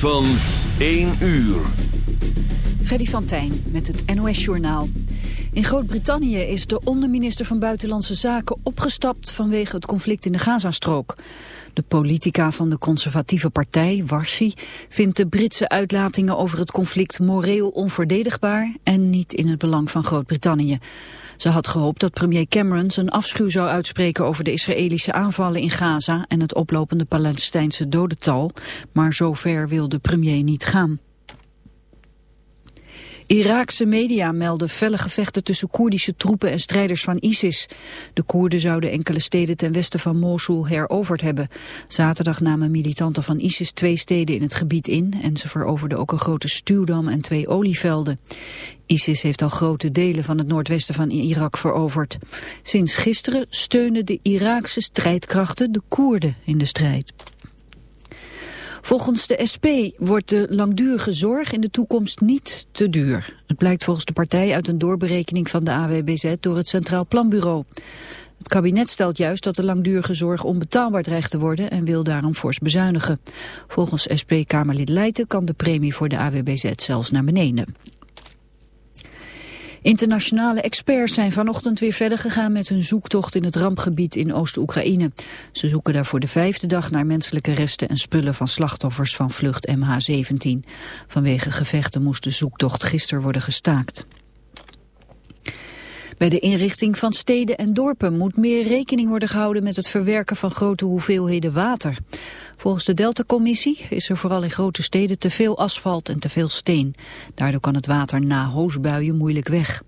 Van 1 uur. Freddy van Tijn met het NOS-journaal. In Groot-Brittannië is de onderminister van Buitenlandse Zaken opgestapt vanwege het conflict in de Gazastrook. De politica van de conservatieve partij, Warsi, vindt de Britse uitlatingen over het conflict moreel onverdedigbaar en niet in het belang van Groot-Brittannië. Ze had gehoopt dat premier Cameron zijn afschuw zou uitspreken over de Israëlische aanvallen in Gaza en het oplopende Palestijnse dodental, maar zover wil de premier niet gaan. Iraakse media melden felle gevechten tussen Koerdische troepen en strijders van ISIS. De Koerden zouden enkele steden ten westen van Mosul heroverd hebben. Zaterdag namen militanten van ISIS twee steden in het gebied in en ze veroverden ook een grote stuwdam en twee olievelden. ISIS heeft al grote delen van het noordwesten van Irak veroverd. Sinds gisteren steunen de Iraakse strijdkrachten de Koerden in de strijd. Volgens de SP wordt de langdurige zorg in de toekomst niet te duur. Het blijkt volgens de partij uit een doorberekening van de AWBZ door het Centraal Planbureau. Het kabinet stelt juist dat de langdurige zorg onbetaalbaar dreigt te worden en wil daarom fors bezuinigen. Volgens SP-Kamerlid Leijten kan de premie voor de AWBZ zelfs naar beneden. Internationale experts zijn vanochtend weer verder gegaan met hun zoektocht in het rampgebied in Oost-Oekraïne. Ze zoeken daar voor de vijfde dag naar menselijke resten en spullen van slachtoffers van vlucht MH17. Vanwege gevechten moest de zoektocht gisteren worden gestaakt. Bij de inrichting van steden en dorpen moet meer rekening worden gehouden met het verwerken van grote hoeveelheden water. Volgens de Delta-commissie is er vooral in grote steden te veel asfalt en te veel steen. Daardoor kan het water na hoosbuien moeilijk weg.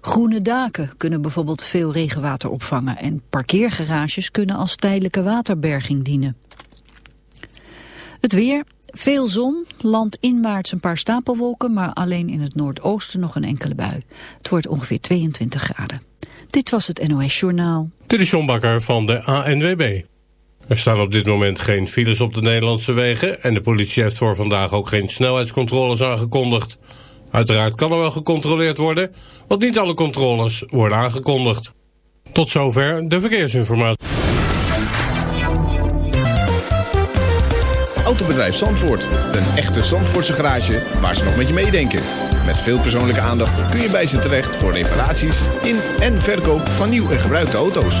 Groene daken kunnen bijvoorbeeld veel regenwater opvangen en parkeergarages kunnen als tijdelijke waterberging dienen. Het weer, veel zon, landinwaarts een paar stapelwolken, maar alleen in het noordoosten nog een enkele bui. Het wordt ongeveer 22 graden. Dit was het NOS Journaal. Dit is John Bakker van de ANWB. Er staan op dit moment geen files op de Nederlandse wegen... en de politie heeft voor vandaag ook geen snelheidscontroles aangekondigd. Uiteraard kan er wel gecontroleerd worden, want niet alle controles worden aangekondigd. Tot zover de verkeersinformatie. Autobedrijf Zandvoort. Een echte Zandvoortse garage waar ze nog met je meedenken. Met veel persoonlijke aandacht kun je bij ze terecht voor reparaties in en verkoop van nieuw en gebruikte auto's.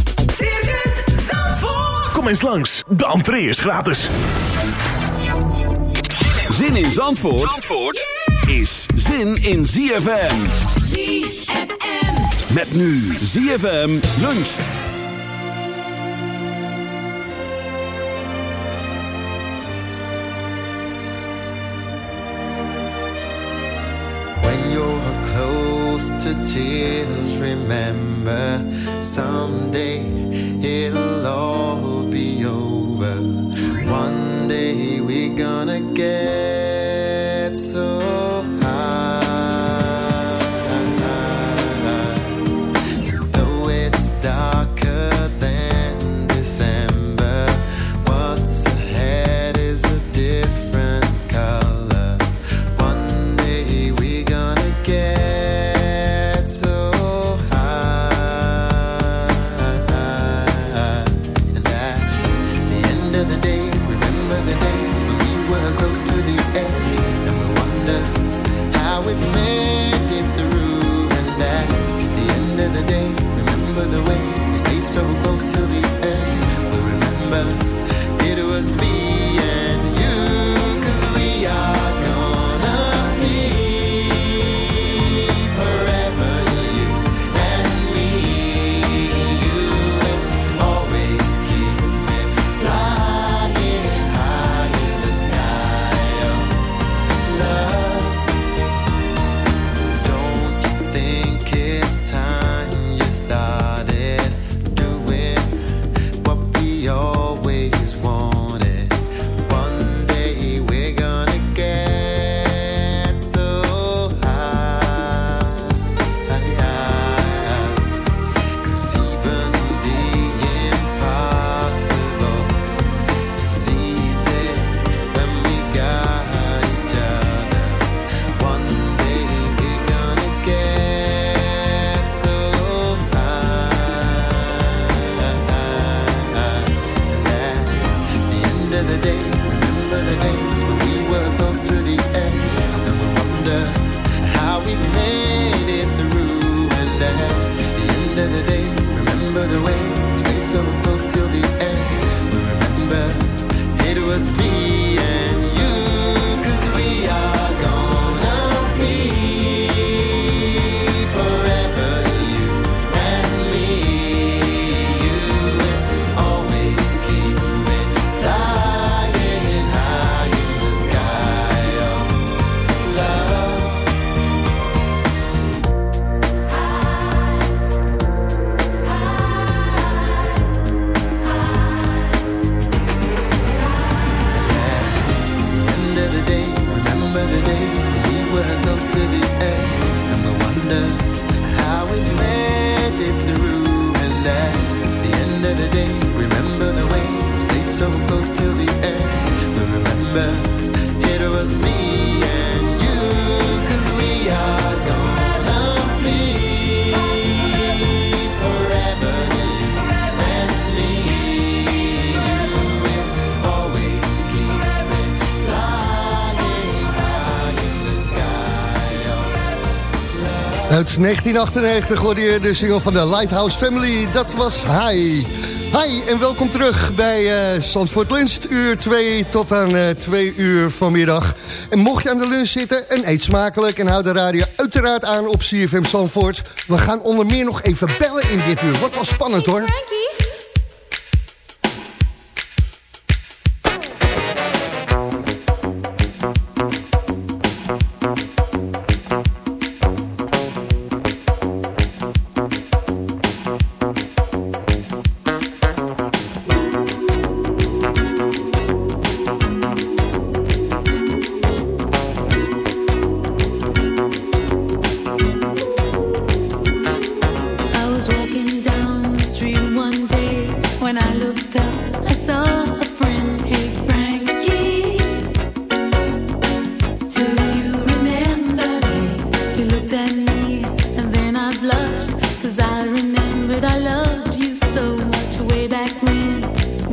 Kom eens langs, de entree is gratis. Zin in Zandvoort, Zandvoort yeah! is zin in ZFM. ZFM. Met nu ZFM luncht. to tears remember someday it'll all again. 1998 hoorde je de single van de Lighthouse Family. Dat was Hi. Hi en welkom terug bij uh, Zandvoort Lunch. Uur 2 tot aan eh, uh, 2 uur vanmiddag. En mocht je aan de lunch zitten, en eet smakelijk... en houd de radio uiteraard aan op CFM Zandvoort. We gaan onder meer nog even bellen in dit uur. Wat was spannend hoor.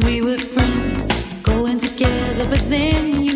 we were friends, going together, but then you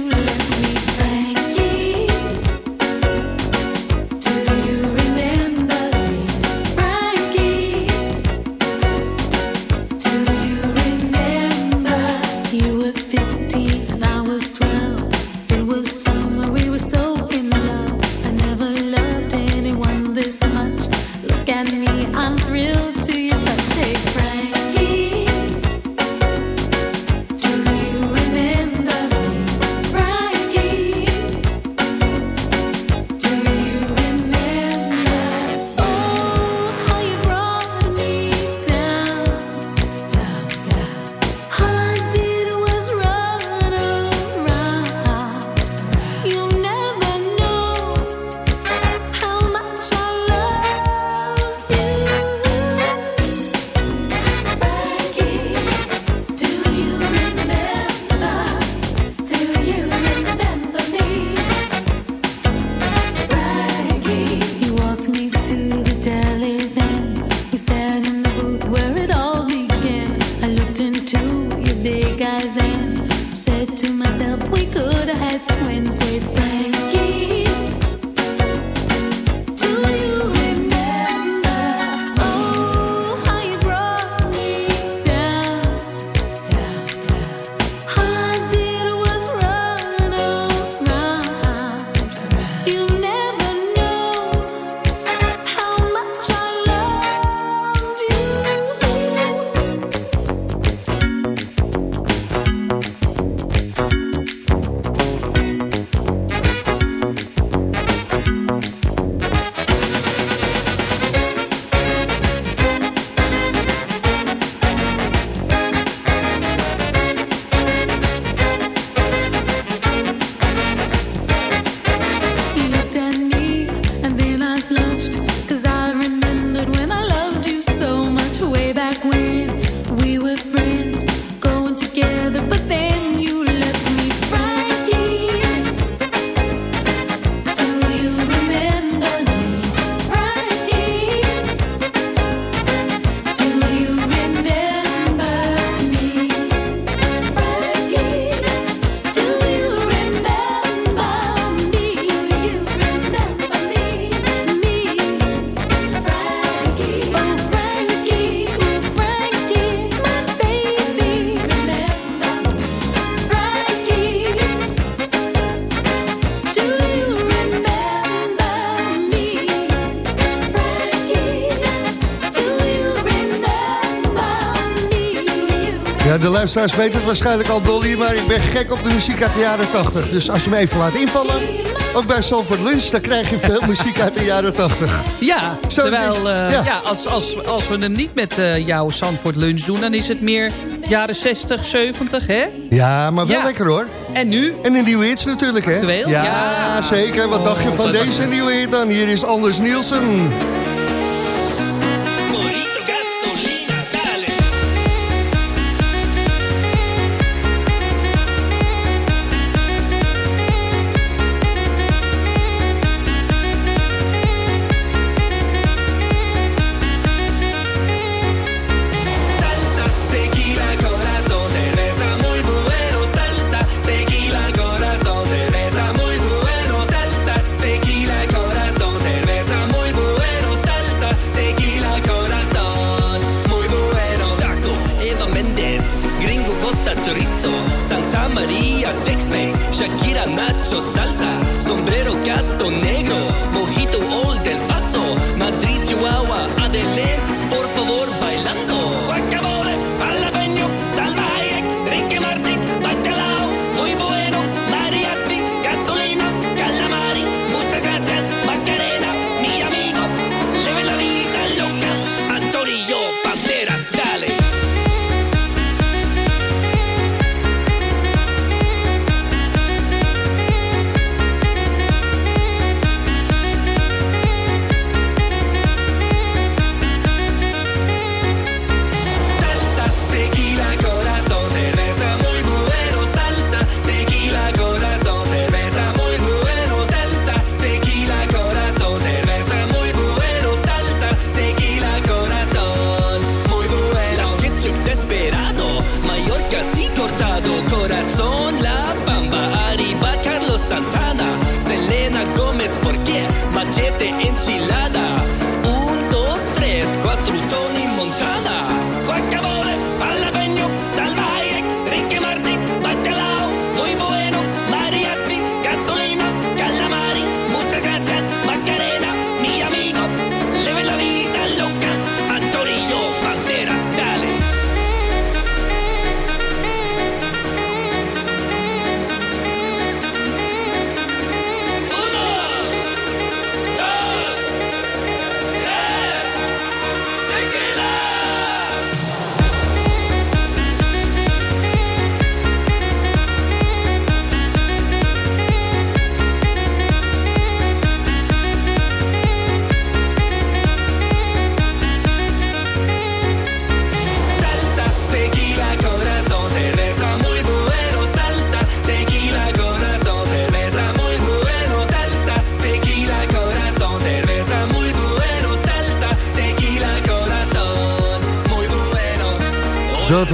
luisteraars weten het waarschijnlijk al, Dolly, maar ik ben gek op de muziek uit de jaren 80. Dus als je me even laat invallen, ook bij Salford Lunch, dan krijg je veel muziek uit de jaren 80. Ja, Zo, terwijl eh, ja. ja. als, als, als we hem niet met eh, jouw Zandvoort lunch doen... dan is het meer jaren 60, 70, hè? Ja, maar wel Ja. lekker hoor. En nu? En een nieuwe hits natuurlijk, hè? Actueel? Ja, Ja. zeker. Wat Oh, dacht je van deze nieuwe hit dan? Hier is Anders Nielsen.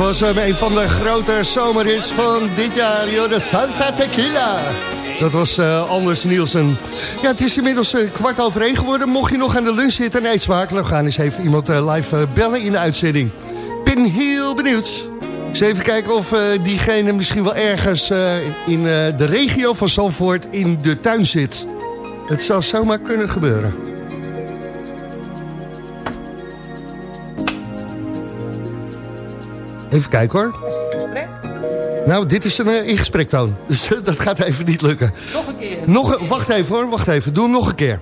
Was een van de grote zomerhits van dit jaar, joh, de Salsa Tequila. Dat was eh, Anders Nielsen. Ja, het is inmiddels eh, kwart over één geworden. Mocht je nog aan de lunch zitten en eet smakelijk... we gaan eens even iemand eh, live bellen in de uitzending. ben heel benieuwd. Eens even kijken of diegene misschien wel ergens in de regio van Zandvoort in de tuin zit. Het zou zomaar kunnen gebeuren. Even kijken hoor. Nou, dit is een uh, ingesprektoon. Dus uh, dat gaat even niet lukken. Nog een keer. Nog een, wacht even hoor, wacht even. Doe hem nog een keer.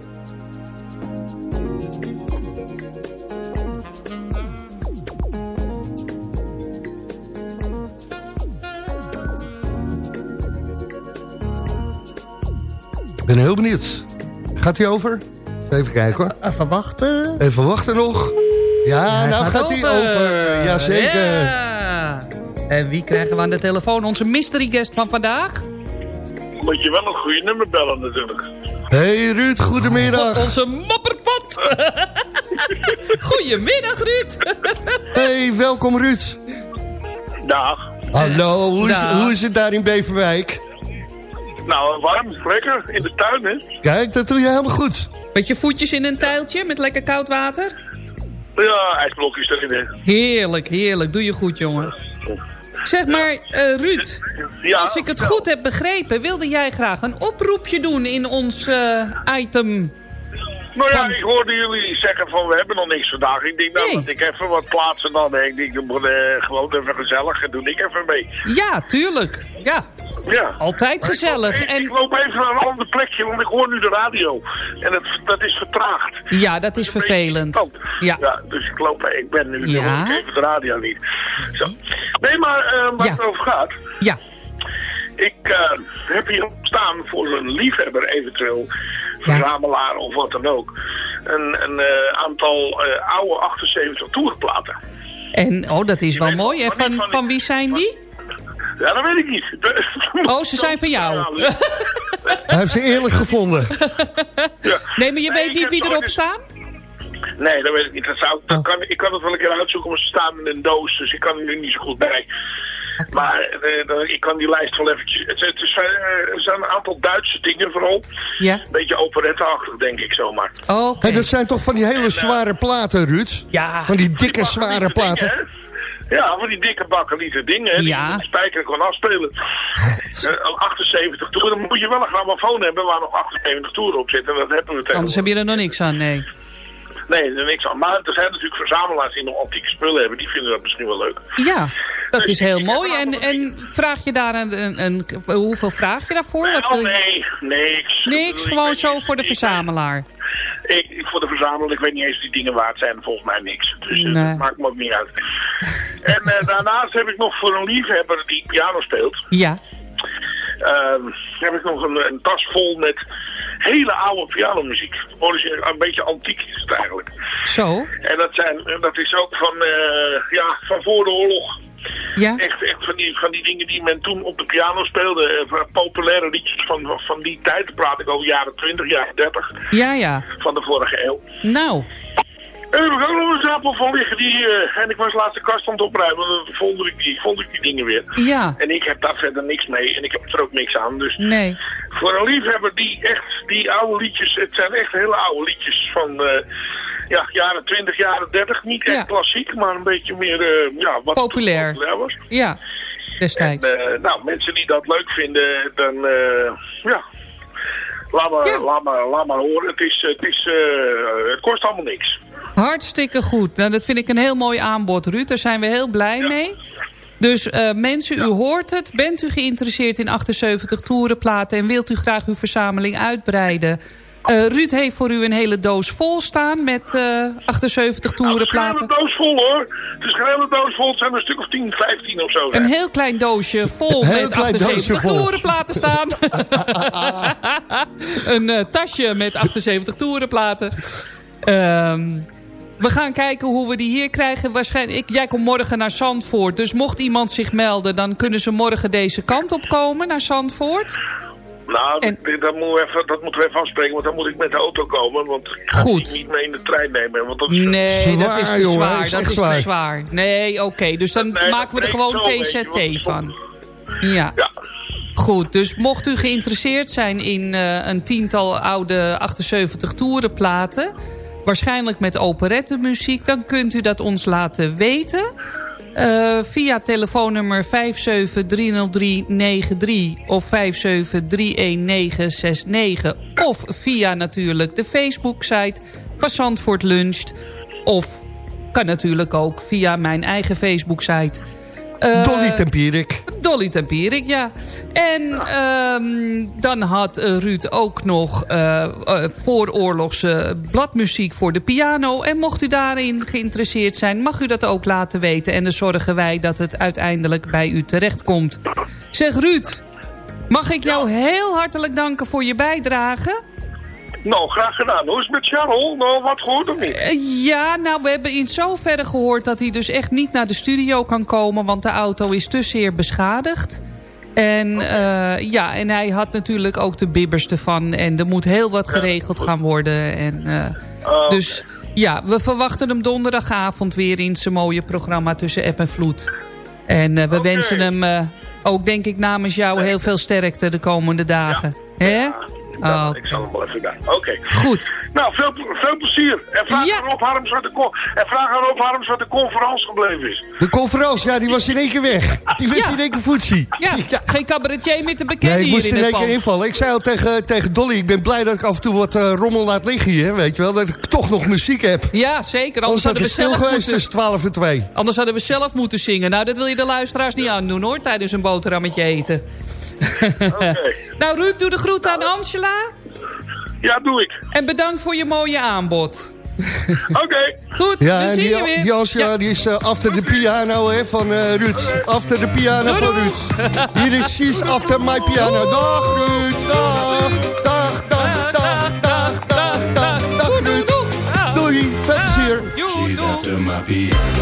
Ik ben heel benieuwd. Gaat hij over? Even kijken hoor. Even wachten. Even wachten nog. Ja, Hij nou gaat hij over. over. Jazeker. Ja. En wie krijgen we aan de telefoon? Onze mystery guest van vandaag? Moet je wel een goede nummer bellen natuurlijk. Hey Ruud, goedemiddag. God, onze mopperpot. Goedemiddag Ruud. hey, welkom Ruud. Dag. Hallo, hoe is, Dag. hoe is het daar in Beverwijk? Nou, warm, lekker, in de tuin hè. Kijk, dat doe je helemaal goed. Met je voetjes in een tijltje met lekker koud water? Ja, ijsblokjes erin hè. Heerlijk, heerlijk. Doe je goed, jongen. Zeg maar, eh, Ruud, Ja, als ik het goed heb begrepen... wilde jij graag een oproepje doen in ons eh, item. Nou ja, ik hoorde jullie zeggen van we hebben nog niks vandaag. Ik denk nou dat ik even wat plaatsen dan. Ik denk, eh, gewoon even gezellig en doe ik even mee. Ja, tuurlijk. Ja. Ja. Altijd gezellig. Ik, En ik loop even naar een ander plekje, want ik hoor nu de radio. En het, dat is vertraagd. ja, dat is vervelend. Ja. Ja, dus ik loop, ik ben nu, Ja. ik even de radio niet. Zo. Nee, maar eh, waar Ja. het over gaat. Ja. Ik eh, heb hier staan voor een liefhebber eventueel, verzamelaar of wat dan ook. Een, een eh, aantal oude 78 toerplaten. En, oh, dat is wel mooi. van van wie zijn die? Ja, dat weet ik niet. Oh, ze zijn van jou. Hij heeft ze eerlijk gevonden. Nee, maar je weet niet wie erop staan? Nee, dat weet ik niet. Dat zou, Oh. dat kan, ik kan het wel een keer uitzoeken, maar ze staan in een doos, dus ik kan er nu niet zo goed bij. Maar eh, ik kan die lijst wel eventjes... Het, het is, eh, er zijn een aantal Duitse dingen vooral. Ja. Een beetje operette-achtig, denk ik zomaar. Oké. Hey, dat zijn toch van die hele zware platen, Ruud? Ja. Van die dikke, zware platen. Dingen? Ja, van die dikke bakkeliete dingen, hè, die Ja. de spijker kan afspelen. Eh, 78 toeren, dan moet je wel een grammofoon hebben waar nog 78 toeren op zitten. Dat hebben we tegenwoordig. Anders heb je er nog niks aan, nee. Nee, er is niks aan. Maar er zijn natuurlijk verzamelaars die nog antieke spullen hebben. Die vinden dat misschien wel leuk. Ja, dat Dus is heel mooi. En, en vraag je daar een, een, een- Hoeveel vraag je daarvoor? Wat Oh wil je- nee, niks. Niks, Ik gewoon zo voor de verzamelaar. Ik, ik- voor de verzamelaar, ik weet niet eens of die dingen waard zijn. Volgens mij niks. Dus eh, Nee. dat maakt me ook niet uit. En eh, daarnaast heb ik nog voor een liefhebber die piano speelt... Ja. ehm, heb ik nog een, een tas vol met hele oude pianomuziek. Een beetje antiek is het eigenlijk. Zo. En dat, zijn, dat is ook van, eh, ja, van voor de oorlog. Ja. Echt, echt van, die, van die dingen die men toen op de piano speelde. eh, van populaire liedjes van, van die tijd. Dan praat ik over jaren 20, jaren 30 Ja, ja. van de vorige eeuw. Nou. En er was ook nog een stapel van liggen. Die, eh, en ik was laatst de kast aan het opruimen. En dan vond ik, die, vond ik die dingen weer. Ja. En ik heb daar verder niks mee. En ik heb er ook niks aan. Dus Nee. voor een liefhebber die echt, die oude liedjes. Het zijn echt hele oude liedjes van... eh, ja, jaren 20, jaren 30. Niet echt Ja. klassiek, maar een beetje meer... eh, ja, wat Populair. populair was. Ja. Destijds. En, nou, mensen die dat leuk vinden, dan ja, laat maar, Ja. laat maar, laat maar horen. Het, is, het, is, eh, het kost allemaal niks. Hartstikke goed. Nou, dat vind ik een heel mooi aanbod, Ruud. Daar zijn we heel blij mee. Dus eh, mensen, u hoort het. Bent u geïnteresseerd in 78 toerenplaten... en wilt u graag uw verzameling uitbreiden... Eh, Ruud heeft voor u een hele doos vol staan met eh 78 Nou, het is toerenplaten. hele doos vol hoor. Het is geen hele doos vol. Het zijn er een stuk of 10, 15 of zo. Een heel klein doosje vol Een heel met klein 78 doosje vol. toerenplaten staan. een eh, tasje met 78 toerenplaten. Ehm, we gaan kijken hoe we die hier krijgen. Waarschijnlijk, ik, jij komt morgen naar Zandvoort. Dus mocht iemand zich melden, dan kunnen ze morgen deze kant op komen naar Zandvoort. Nou, En- dat, moeten we even, dat moeten we even afspreken, want dan moet ik met de auto komen. Want ik ga Goed. niet mee in de trein nemen. Want dat is Nee, dat Zwaar, is te jongen, zwaar. is Dat is te zwaar. Nee, oké. dus dan Nee, maken we dat er gewoon want- van. Ja. Ja. Goed, dus mocht u geïnteresseerd zijn in eh, een tiental oude 78 toerenplaten... waarschijnlijk met operettemuziek... dan kunt u dat ons laten weten... Eh, via telefoonnummer 5730393 of 5731969... of via natuurlijk de Facebook-site van Zandvoort Luncht... of kan natuurlijk ook via mijn eigen Facebook-site... Eh, Dolly Tempierik. Dolly Tempierik, ja. En ehm, dan had eh, Ruud ook nog eh eh, vooroorlogse bladmuziek voor de piano. En mocht u daarin geïnteresseerd zijn, mag u dat ook laten weten. En dan zorgen wij dat het uiteindelijk bij u terechtkomt. Zeg Ruud, mag ik jou heel hartelijk danken voor je bijdrage? Nou, graag gedaan. Hoe is het met Charles? Nou, wat gehoord of niet? Eh, Ja, nou, we hebben in zoverre gehoord dat hij dus echt niet naar de studio kan komen... want de auto is te zeer beschadigd. En, eh, ja, en hij had natuurlijk ook de bibbers ervan. En er moet heel wat geregeld gaan worden. En, eh, Oh, dus ja, we verwachten hem donderdagavond weer in zijn mooie programma tussen app en vloed. En we wensen hem ook, denk ik, namens jou heel veel sterkte de komende dagen. Hè? Oh. Ik zal hem wel even daar. Oké. Goed. Nou, veel, veel plezier. En vraag, Ja. aan Rob Harms wat de en vraag aan Rob Harms wat de conferentie gebleven is. De conferentie, ja, die was in één keer weg. Die was Ja. in één keer voetzie. Ja, geen cabaretier meer te bekennen Nee, ik hier moest in één keer invallen. Ik zei al tegen, tegen Dolly, ik ben blij dat ik af en toe wat eh, rommel laat liggen hier. Weet je wel, dat ik toch nog muziek heb. Ja, zeker. Anders Anders had hadden, we stil zelf geweest moeten, tussen 12 en 2. anders hadden we zelf moeten zingen. Nou, dat wil je de luisteraars niet aandoen hoor, tijdens een boterhammetje eten. Nou Ruud, doe de groet aan nou. Angela. Ja, doe ik. En bedankt voor je mooie aanbod. Oké. Goed, ja, we zien die, je. Die Angela die is achter after the piano hè, van uh, Ruud. Okay. After the piano van. Ruud. Hier is She's After My Piano. Dag Ruud, dag. Dag, dag, dag, dag, dag, dag, dag, dag Ruud. Doei, ah. veel plezier. Ah. She's After My Piano.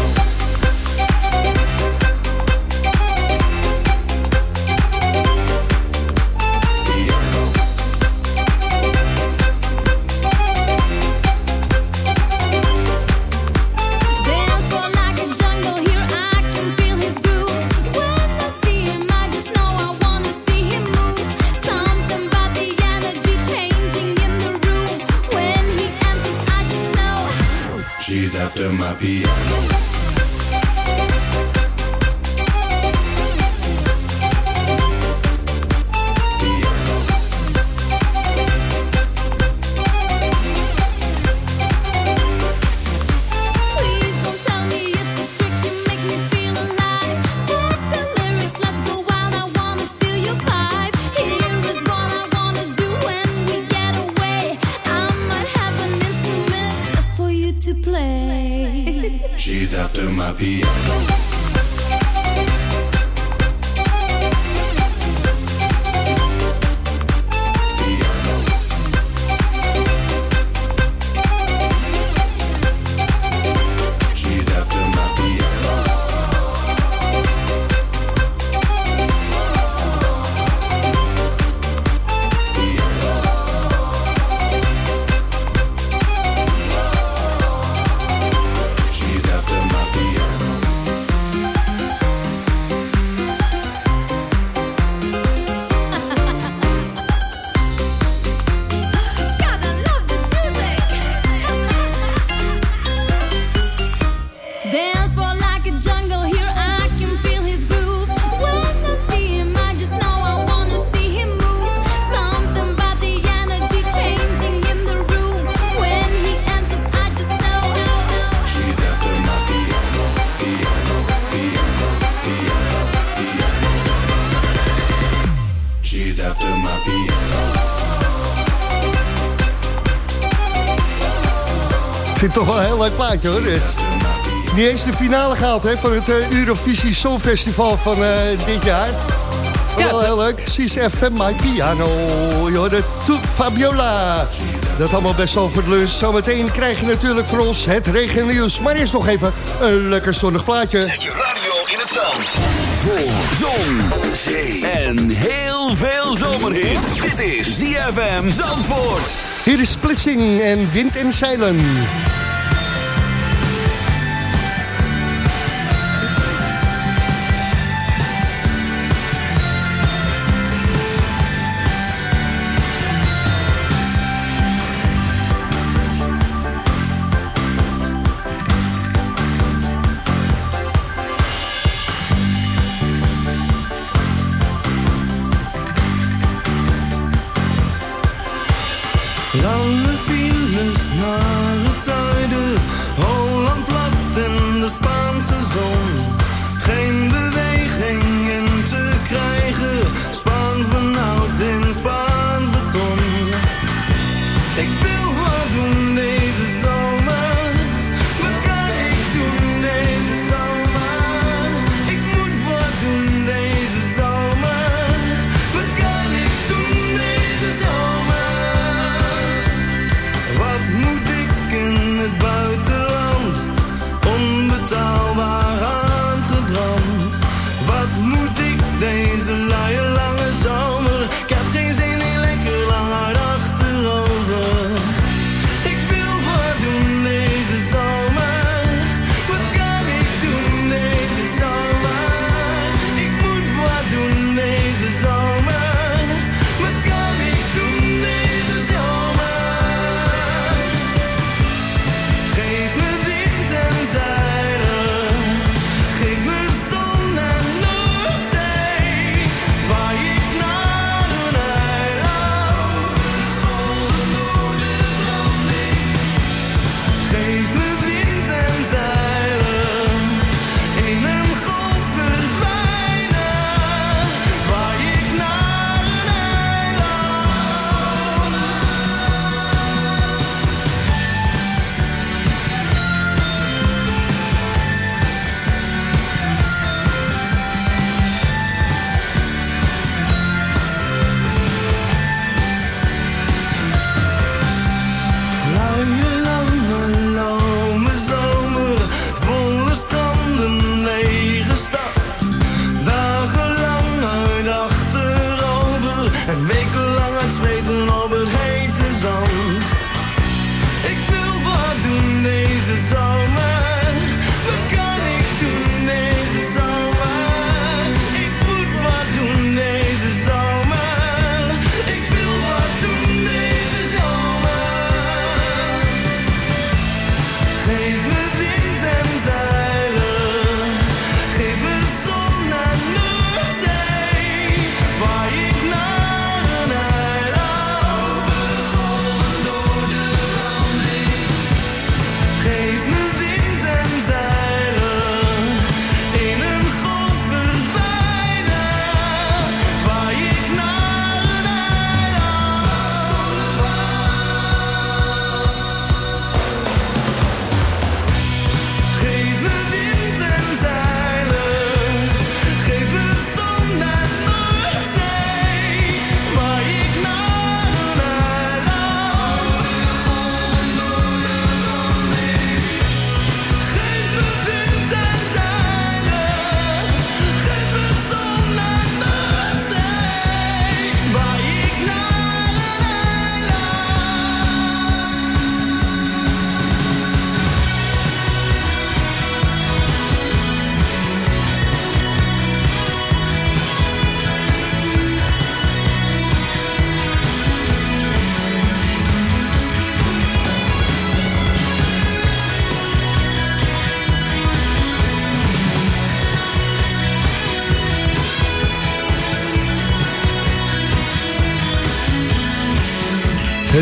Piano. Leuk plaatje hoor, dit. Niet eens de finale gehaald hè, van het eh, Eurovisie Songfestival van eh, dit jaar. Ja, wel heel leuk. She's after my piano. Je hoorde To Fabiola. Dat allemaal best wel voor het lunch. Zometeen krijg je natuurlijk voor ons het regennieuws. Maar eerst nog even een lekker zonnig plaatje. Zet je radio in het zand. Voor zon, zee en heel veel zomerhit. Dit is ZFM Zandvoort. Hier is Splitsing en Wind en Zeilen.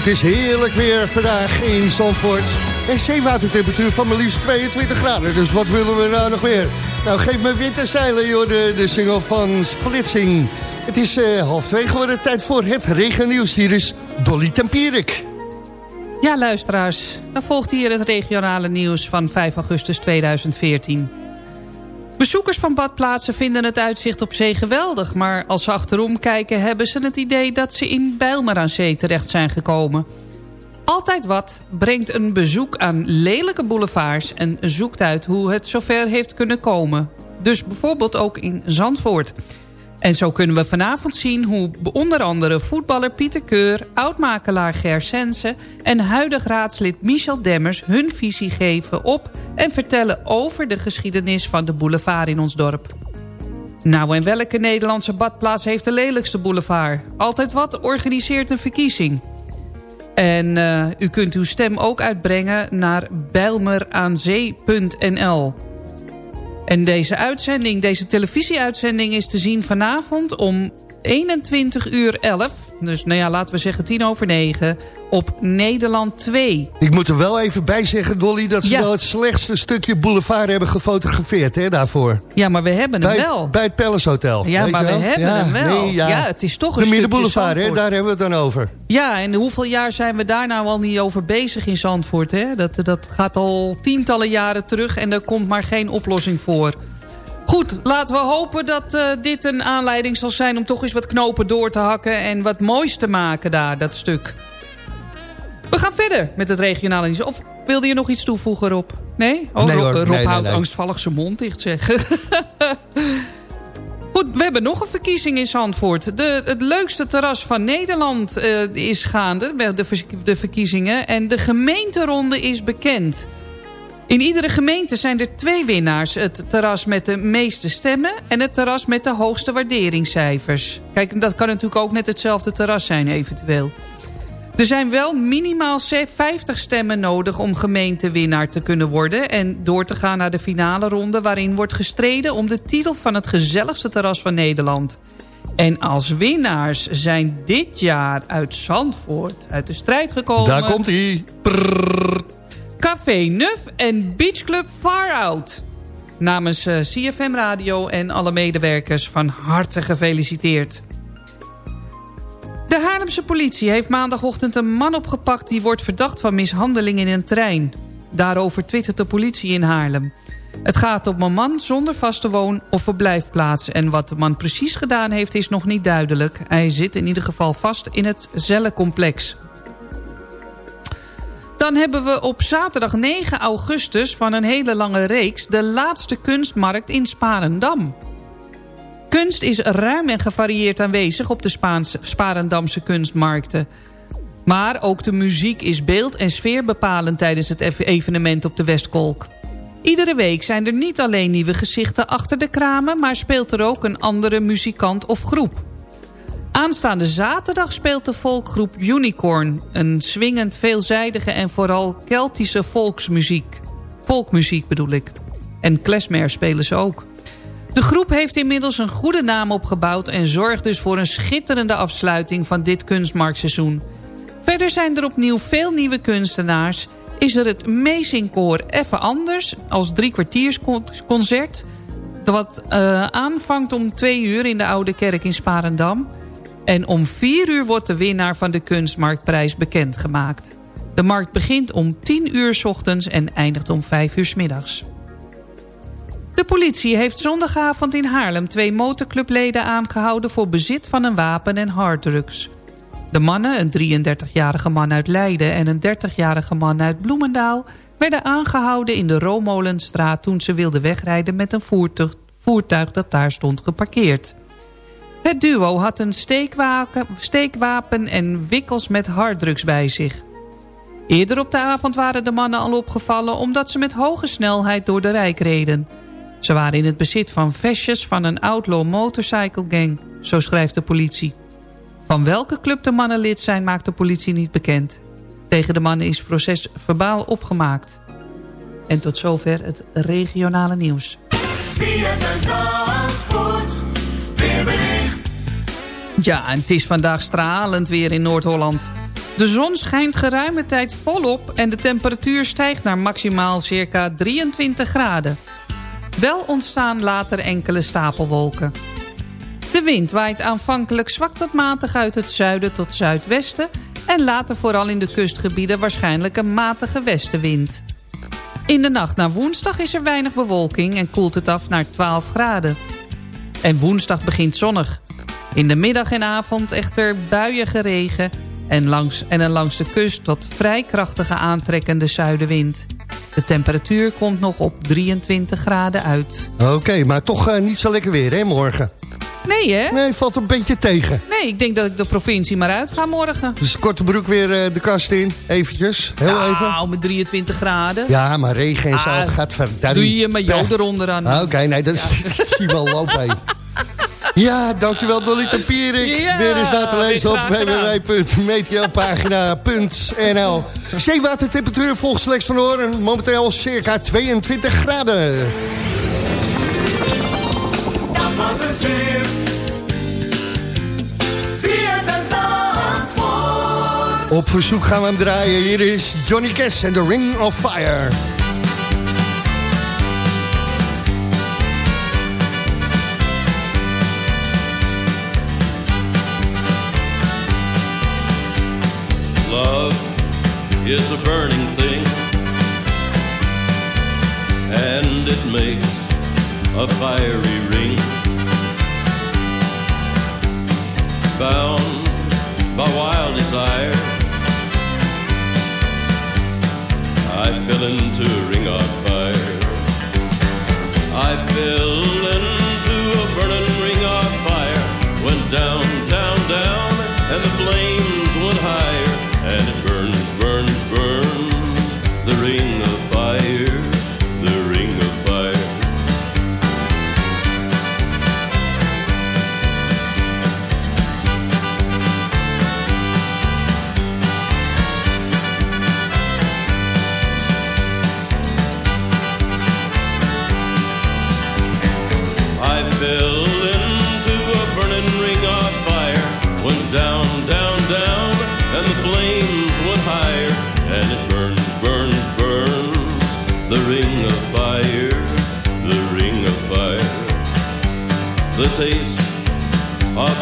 Het is heerlijk weer vandaag in Zandvoort. En zeewatertemperatuur van maar liefst 22 graden. Dus wat willen we nou nog meer? Nou, geef me wind en zeilen, joh, de, de single van Splitsing. Het is eh, half twee geworden, tijd voor het regennieuws. Hier is Dolly Tempierik. Ja, luisteraars. Dan volgt hier het regionale nieuws van 5 augustus 2014. Bezoekers van badplaatsen vinden het uitzicht op zee geweldig... maar als ze achterom kijken hebben ze het idee dat ze in Bijlmer aan zee terecht zijn gekomen. Altijd wat brengt een bezoek aan lelijke boulevards... en zoekt uit hoe het zover heeft kunnen komen. Dus bijvoorbeeld ook in Zandvoort... En zo kunnen we vanavond zien hoe onder andere voetballer Pieter Keur... oudmakelaar Ger Sensen en huidig raadslid Michel Demmers... hun visie geven op en vertellen over de geschiedenis van de boulevard in ons dorp. Nou, en welke Nederlandse badplaats heeft de lelijkste boulevard? Altijd wat organiseert een verkiezing. En uh, u kunt uw stem ook uitbrengen naar bijlmeraanzee.nl. En deze uitzending, deze televisieuitzending is te zien vanavond om 21 uur 11. Dus nou ja, laten we zeggen tien over negen op Nederland 2. Ik moet er wel even bij zeggen, Dolly... dat ze Ja. wel het slechtste stukje boulevard hebben gefotografeerd hè, daarvoor. Ja, maar we hebben hem Bij, wel. bij het Palace Hotel. Ja, maar we wel? hebben hem wel. nee, Ja, het is toch een De stukje Middenboulevard, hè, daar hebben we het dan over. Ja, en hoeveel jaar zijn we daar nou al niet over bezig in Zandvoort? Hè? Dat, dat gaat al tientallen jaren terug en er komt maar geen oplossing voor. Goed, laten we hopen dat eh, dit een aanleiding zal zijn... om toch eens wat knopen door te hakken en wat moois te maken daar, dat stuk. We gaan verder met het regionale nieuws. Of wilde je nog iets toevoegen, Rob? Nee? Oh, Nee, Rob, hoor. Rob Nee, nee, houdt nee. angstvallig zijn mond dicht, zeg. Goed, we hebben nog een verkiezing in Zandvoort. De, het leukste terras van Nederland eh, is gaande, de, de vers- de verkiezingen. En de gemeenteronde is bekend. In iedere gemeente zijn er twee winnaars. Het terras met de meeste stemmen en het terras met de hoogste waarderingscijfers. Kijk, dat kan natuurlijk ook net hetzelfde terras zijn eventueel. Er zijn wel minimaal ze- 50 stemmen nodig om gemeentewinnaar te kunnen worden... en door te gaan naar de finale ronde waarin wordt gestreden... om de titel van het gezelligste terras van Nederland. En als winnaars zijn dit jaar uit Zandvoort uit de strijd gekomen... Daar komt hij. Café Nuf en Beach Club Far Out. Namens eh, CFM Radio en alle medewerkers van harte gefeliciteerd. De Haarlemse politie heeft maandagochtend een man opgepakt... die wordt verdacht van mishandeling in een trein. Daarover twittert de politie in Haarlem. Het gaat om een man zonder vaste woon- of verblijfplaats... en wat de man precies gedaan heeft is nog niet duidelijk. Hij zit in ieder geval vast in het cellencomplex. Dan hebben we op zaterdag 9 augustus van een hele lange reeks... de laatste kunstmarkt in Sparendam. Kunst is ruim en gevarieerd aanwezig op de Spaanse, Sparendamse kunstmarkten. Maar ook de muziek is beeld en sfeer bepalend tijdens het ev- evenement op de Westkolk. Iedere week zijn er niet alleen nieuwe gezichten achter de kramen... maar speelt er ook een andere muzikant of groep. Aanstaande zaterdag speelt de volkgroep Unicorn... een swingend, veelzijdige en vooral Keltische volksmuziek. Volkmuziek bedoel ik. En klezmer spelen ze ook. De groep heeft inmiddels een goede naam opgebouwd... en zorgt dus voor een schitterende afsluiting van dit kunstmarktseizoen. Verder zijn er opnieuw veel nieuwe kunstenaars... is er het Meezingkoor Even Anders als driekwartiersconcert... wat eh, aanvangt om twee uur in de Oude Kerk in Sparendam... En om 4 uur wordt de winnaar van de kunstmarktprijs bekendgemaakt. De markt begint om 10 uur 's ochtends en eindigt om 5 uur 's middags. De politie heeft zondagavond in Haarlem twee motorclubleden aangehouden... voor bezit van een wapen en harddrugs. De mannen, een 33-jarige man uit Leiden en een 30-jarige man uit Bloemendaal... werden aangehouden in de Roomolenstraat toen ze wilden wegrijden met een voertuig, voertuig dat daar stond geparkeerd. Het duo had een steekwapen, en wikkels met harddrugs bij zich. Eerder op de avond waren de mannen al opgevallen... omdat ze met hoge snelheid door de Rijk reden. Ze waren in het bezit van vestjes van een outlaw motorcycle gang... zo schrijft de politie. Van welke club de mannen lid zijn maakt de politie niet bekend. Tegen de mannen is proces verbaal opgemaakt. En tot zover het regionale nieuws. Ja, en het is vandaag stralend weer in Noord-Holland. De zon schijnt geruime tijd volop en de temperatuur stijgt naar maximaal circa 23 graden. Wel ontstaan later enkele stapelwolken. De wind waait aanvankelijk zwak tot matig uit het zuiden tot zuidwesten... en later vooral in de kustgebieden waarschijnlijk een matige westenwind. In de nacht naar woensdag is er weinig bewolking en koelt het af naar 12 graden. En woensdag begint zonnig. In de middag en avond echter buien geregen en, langs, en een langs de kust tot vrij krachtige aantrekkende zuidenwind. De temperatuur komt nog op 23 graden uit. Oké, maar toch eh, niet zo lekker weer, hè, morgen? Nee, hè? Nee, valt een beetje tegen. Nee, ik denk dat ik de provincie maar uit ga morgen. Dus korte broek weer eh, de kast in, eventjes, heel nou, even. met 23 graden. Ja, maar regen en zo Ah, gaat verder. Doe je met jou eronder aan. Ah, Oké, nee, dat, je wel lopen. hé. Ja, dankjewel Dolly Tempierik. Ja, weer eens na te lezen op www.meteopagina.nl Zeewatertemperatuur volgens Lex van Oren. Momenteel circa 22 graden. Dat was het weer. Op verzoek gaan we hem draaien. Hier is Johnny Cash en The Ring of Fire. Is a burning thing, and it makes a fiery ring. Bound by wild desire, I fell into a ring of fire. I fell into a burning ring of fire, went down, down, down, and the flames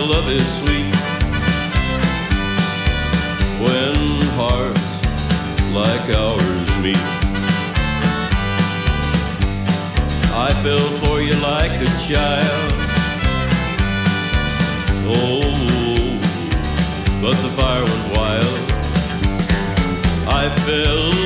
love is sweet. When hearts like ours meet. I fell for you like a child. Oh, but the fire went wild. I fell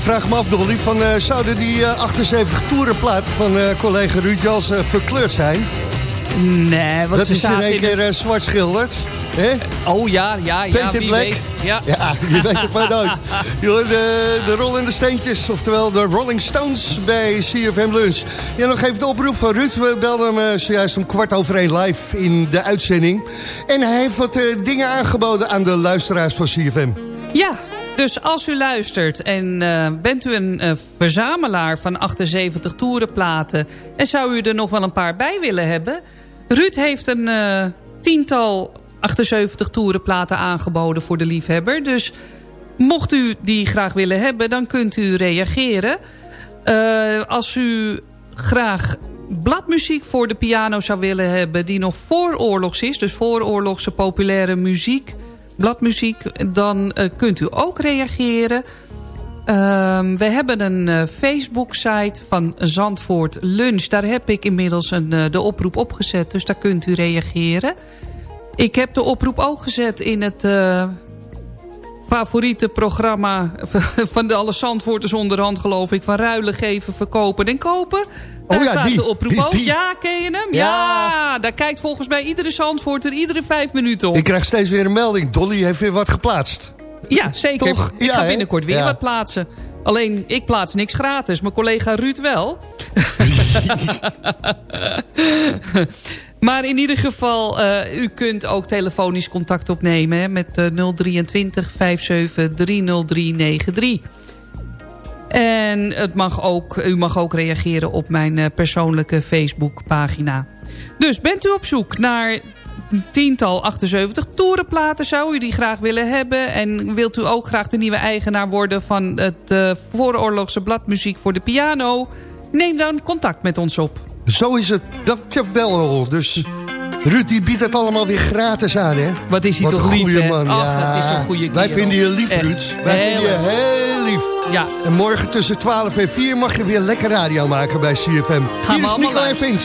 Vraag me af, Dolly, van, eh, zouden die eh, 78 toerenplaat van eh, collega Ruud Jans verkleurd zijn? Nee, wat Dat ze is in één de- keer zwart schilderd. Hè? Oh ja, ja, ja, Paint in wie black. weet. Ja. Ja, je weet het maar nooit. Joh, de, de rollende steentjes, oftewel de Rolling Stones bij CFM Lunch. Ja, nog even de oproep van Ruud. We belden hem eh, zojuist om kwart over één live in de uitzending. En hij heeft wat eh, dingen aangeboden aan de luisteraars van CFM. Ja, dus als u luistert en eh, bent u een eh, verzamelaar van 78 toerenplaten... en zou u er nog wel een paar bij willen hebben... Ruud heeft een eh, tiental 78 toerenplaten aangeboden voor de liefhebber. Dus mocht u die graag willen hebben, dan kunt u reageren. Als u graag bladmuziek voor de piano zou willen hebben... die nog vooroorlogs is, dus vooroorlogse populaire muziek... bladmuziek, dan eh, kunt u ook reageren. Ehm, we hebben een eh, Facebook-site van Zandvoort Lunch. Daar heb ik inmiddels een, eh, de oproep opgezet, dus daar kunt u reageren. Ik heb de oproep ook gezet in het favoriete programma... van de alle Zandvoorters onderhand, geloof ik... van ruilen, geven, verkopen en kopen. Daar Oh ja, staat die. de oproep Die, ook. die. Ja, ken je hem? Ja. Ja. daar kijkt volgens mij iedere Zandvoorter iedere vijf minuten op. Ik krijg steeds weer een melding. Dolly heeft weer wat geplaatst. Ja, zeker. Toch? Ik Ja, ga binnenkort weer wat plaatsen. Alleen, ik plaats niks gratis. Mijn collega Ruud wel. maar in ieder geval, eh, u kunt ook telefonisch contact opnemen... Met eh 023 57 30393. En het mag ook, u mag ook reageren op mijn eh, persoonlijke Facebookpagina. Dus bent u op zoek naar tiental 78 toerenplaten... zou u die graag willen hebben... en wilt u ook graag de nieuwe eigenaar worden... van het eh, vooroorlogse bladmuziek voor de piano... neem dan contact met ons op. Zo is het. Dankjewel. Dus Ruud die biedt het allemaal weer gratis aan, hè? Wat is hij Wat toch een lief, hè? man. Ach, ja. dat is een goeie Wij vinden je lief, Echt. Ruud. Wij Heel vinden je heel lief. Ja. En morgen tussen 12 en 4 mag je weer lekker radio maken bij CFM. Gaan we Hier is Nicolai. Vins.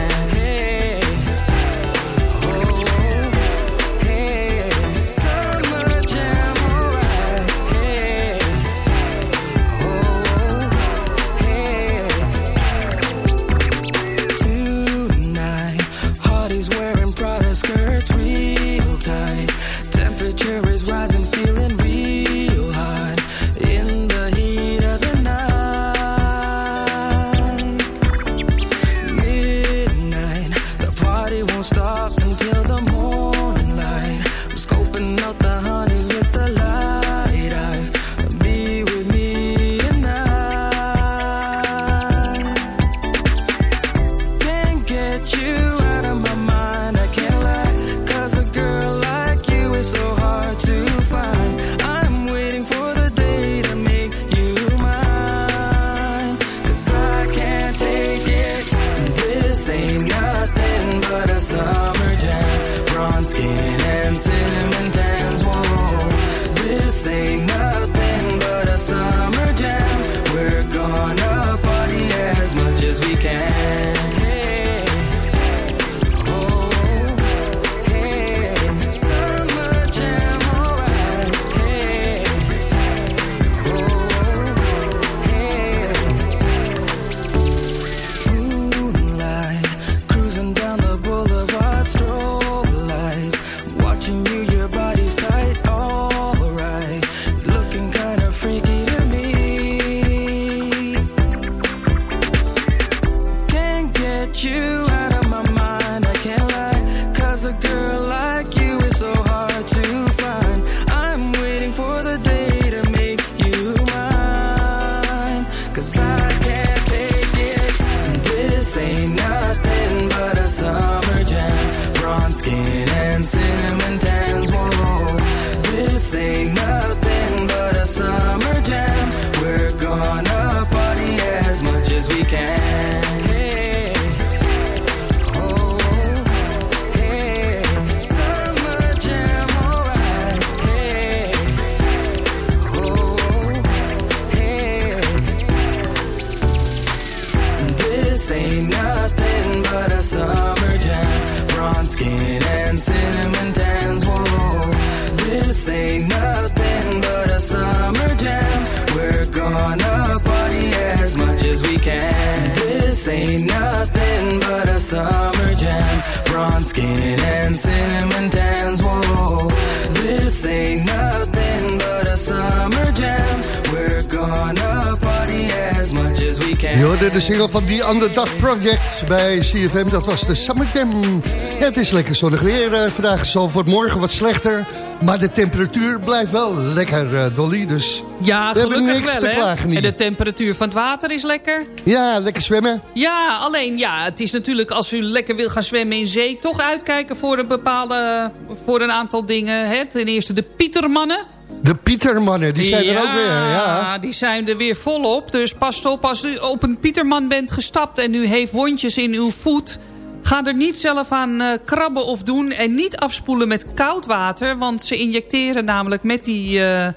dancing and went Je hoorde de single van die Underdog Project bij CFM. Dat was de Summer Jam. Ja, het is lekker zonnig weer. eh, vandaag zal voor morgen wat slechter. Maar de temperatuur blijft wel lekker, eh, Dolly. Dus Ja, we hebben gelukkig niks wel, te hè? klagen En de temperatuur van het water is lekker. Ja, lekker zwemmen. Ja, alleen ja, het is natuurlijk als u lekker wil gaan zwemmen in zee... toch uitkijken voor een bepaalde, voor een aantal dingen. Hè? Ten eerste de Pietermannen. De Pietermannen, die zijn er ook weer. Ja. die zijn er weer volop. Dus pas op, als u op een Pieterman bent gestapt... en u heeft wondjes in uw voet... Ga er niet zelf aan eh, krabben of doen. En niet afspoelen met koud water. Want ze injecteren namelijk met die, eh,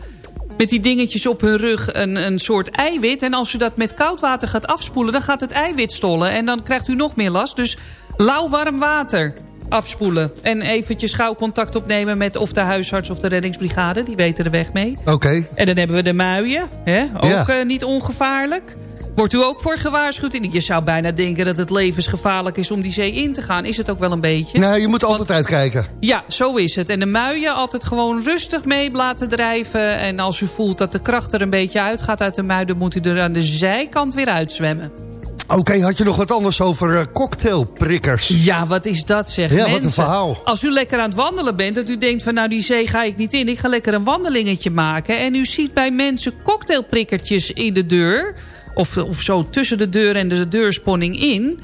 met die dingetjes op hun rug een, een soort eiwit. En als u dat met koud water gaat afspoelen... dan gaat het eiwit stollen. En dan krijgt u nog meer last. Dus lauw warm water afspoelen. En eventjes gauw contact opnemen met of de huisarts of de reddingsbrigade. Die weten de weg mee. Oké. En dan hebben we de muien. Hè? Ook Ja. eh, niet ongevaarlijk. Wordt u ook voor gewaarschuwd? Je zou bijna denken dat het levensgevaarlijk is om die zee in te gaan. Is het ook wel een beetje? Nou, je moet altijd uitkijken. Ja, zo is het. En de muien altijd gewoon rustig mee laten drijven. En als u voelt dat de kracht er een beetje uitgaat uit de mui... dan moet u er aan de zijkant weer uitzwemmen. Oké, had je nog wat anders over eh, cocktailprikkers? Ja, wat is dat zeg? Ja, wat een verhaal. Als u lekker aan het wandelen bent... dat u denkt van nou die zee ga ik niet in... ik ga lekker een wandelingetje maken... en u ziet bij mensen cocktailprikkertjes in de deur... of, of zo tussen de deur en de deursponning in...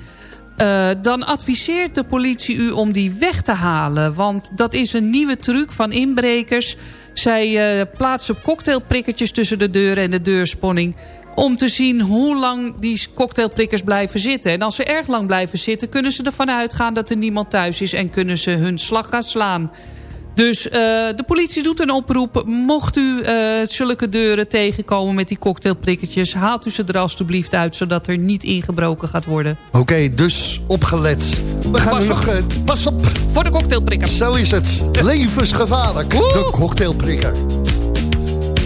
eh, dan adviseert de politie u om die weg te halen. Want dat is een nieuwe truc van inbrekers. Zij eh, plaatsen cocktailprikkertjes tussen de deur en de deursponning om te zien hoe lang die cocktailprikkers blijven zitten. En als ze erg lang blijven zitten... kunnen ze ervan uitgaan dat er niemand thuis is... en kunnen ze hun slag gaan slaan. Dus eh, de politie doet een oproep. Mocht u eh, zulke deuren tegenkomen met die cocktailprikkertjes... haalt u ze er alstublieft uit... zodat er niet ingebroken gaat worden. Oké, dus opgelet. We gaan Pas nu op. nog... eh, pas op. Voor de cocktailprikkers. Zo is het. Levensgevaarlijk. De cocktailprikker.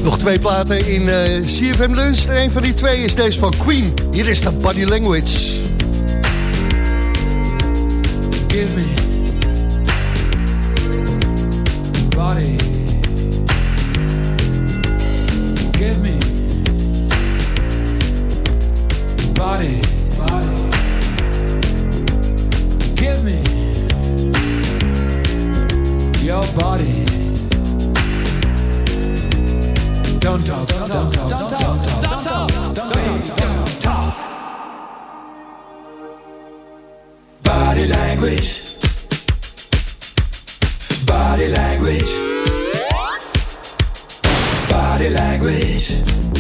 Nog twee platen in eh, CFM Lunch. En een van die twee is deze van Queen. Hier is de Body Language. Give me body. Body language. Body language. Body language.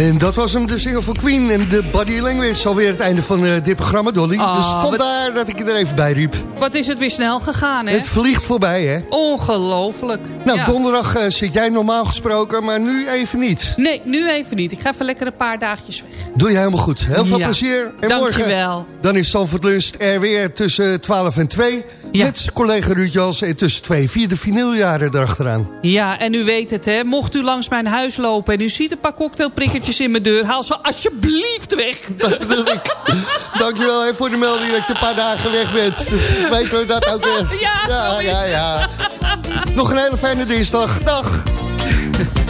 En dat was hem, de single van Queen en de Body Language. Alweer het einde van eh, dit programma, Dolly. Ah, dus vandaar dat ik er even bij riep. Wat is het weer snel gegaan, hè? Het vliegt voorbij, hè? Ongelooflijk. Nou, Ja. donderdag eh, zit jij normaal gesproken, maar nu even niet. Nee, nu even niet. Ik ga even lekker een paar dagjes weg. Doe je helemaal goed. Heel veel Ja. plezier. En Dankjewel. morgen dan is Stanford Lunch er weer tussen 12 en 2. Met collega Ruud Jans en tussen 2 vierde vinyljaren erachteraan. Ja, en u weet het, hè. Mocht u langs mijn huis lopen en u ziet een paar cocktailprikkertjes in mijn deur... haal ze alsjeblieft weg. Dat bedoel ik. Dankjewel hè, voor de melding dat je een paar dagen weg bent. Weten we dat ook weer. Ja, ja, ja, ja. Nog een hele fijne dinsdag. Dag.